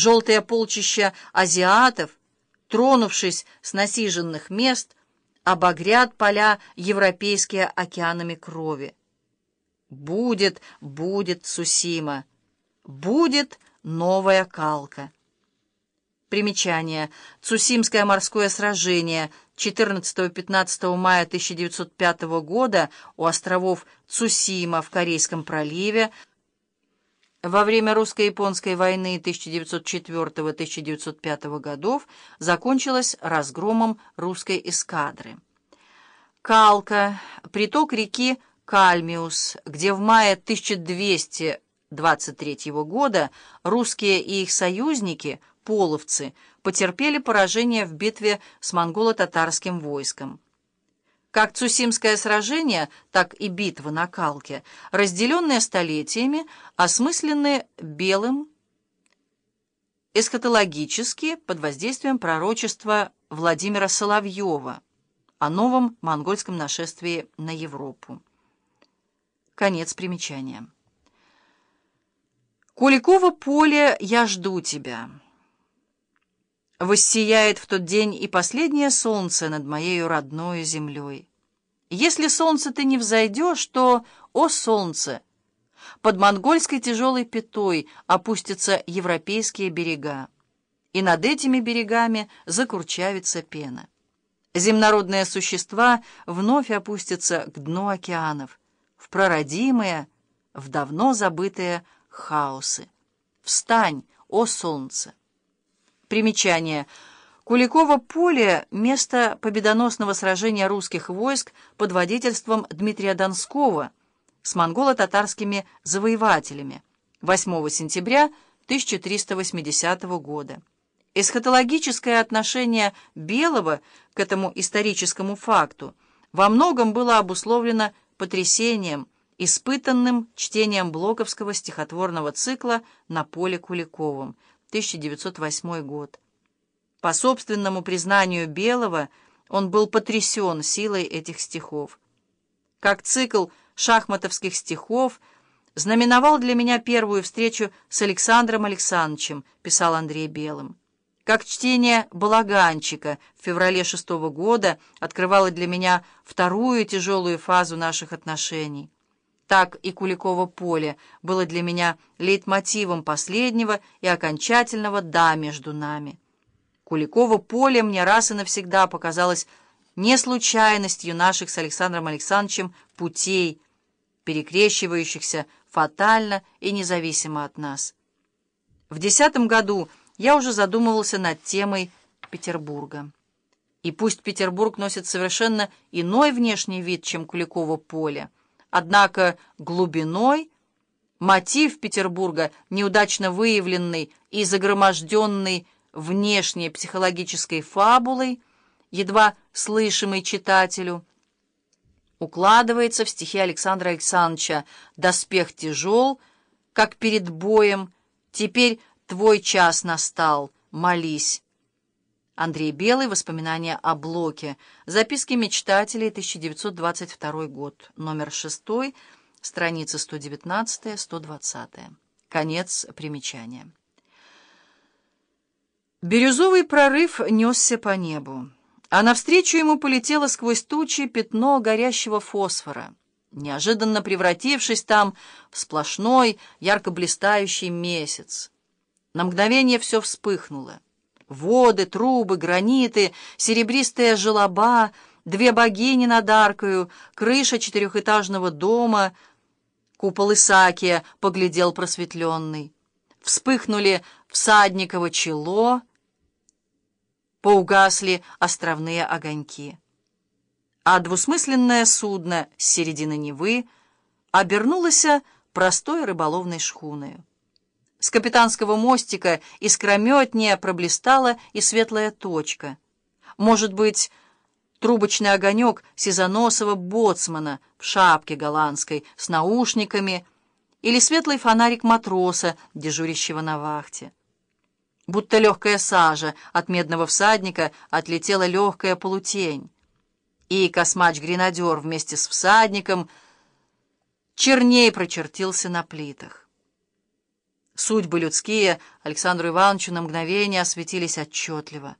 Желтое полчища азиатов, тронувшись с насиженных мест, обогрят поля европейские океанами крови. Будет, будет Цусима, будет новая калка. Примечание. Цусимское морское сражение 14-15 мая 1905 года у островов Цусима в Корейском проливе во время русско-японской войны 1904-1905 годов закончилось разгромом русской эскадры. Калка, приток реки Кальмиус, где в мае 1223 года русские и их союзники, половцы, потерпели поражение в битве с монголо-татарским войском. Как Цусимское сражение, так и битва на Калке, разделенные столетиями, осмысленные белым эсхатологически под воздействием пророчества Владимира Соловьева о новом монгольском нашествии на Европу. Конец примечания. Куликово поле, я жду тебя. Воссияет в тот день и последнее солнце над моею родной землей. Если солнце ты не взойдешь, то, о солнце, под монгольской тяжелой пятой опустятся европейские берега, и над этими берегами закурчавится пена. Земнородные существа вновь опустятся к дну океанов, в прародимые, в давно забытые хаосы. Встань, о солнце! Примечание. Куликово поле — место победоносного сражения русских войск под водительством Дмитрия Донского с монголо-татарскими завоевателями 8 сентября 1380 года. Эсхатологическое отношение Белого к этому историческому факту во многом было обусловлено потрясением, испытанным чтением Блоковского стихотворного цикла «На поле Куликовом», 1908 год. По собственному признанию Белого, он был потрясен силой этих стихов. Как цикл шахматовских стихов знаменовал для меня первую встречу с Александром Александровичем, писал Андрей Белым как чтение «Балаганчика» в феврале шестого года открывало для меня вторую тяжелую фазу наших отношений. Так и Куликово поле было для меня лейтмотивом последнего и окончательного «да» между нами. Куликово поле мне раз и навсегда показалось не случайностью наших с Александром Александровичем путей, перекрещивающихся фатально и независимо от нас. В десятом году я уже задумывался над темой Петербурга. И пусть Петербург носит совершенно иной внешний вид, чем Куликово поле, однако глубиной мотив Петербурга, неудачно выявленный и загроможденный внешней психологической фабулой, едва слышимый читателю, укладывается в стихи Александра Александровича «Доспех тяжел, как перед боем, теперь Твой час настал, молись. Андрей Белый. Воспоминания о Блоке. Записки мечтателей. 1922 год. Номер 6. Страница 119-120. Конец примечания. Бирюзовый прорыв несся по небу, а навстречу ему полетело сквозь тучи пятно горящего фосфора, неожиданно превратившись там в сплошной ярко блистающий месяц. На мгновение все вспыхнуло. Воды, трубы, граниты, серебристая желоба, две богини над аркою, крыша четырехэтажного дома, купол Исаакия поглядел просветленный. Вспыхнули всадниково чело, поугасли островные огоньки. А двусмысленное судно с середины Невы обернулось простой рыболовной шхуной. С капитанского мостика искрометнее проблистала и светлая точка. Может быть, трубочный огонек сизоносого боцмана в шапке голландской с наушниками или светлый фонарик матроса, дежурящего на вахте. Будто легкая сажа от медного всадника отлетела легкая полутень. И космач-гренадер вместе с всадником черней прочертился на плитах. Судьбы людские Александру Ивановичу на мгновение осветились отчетливо.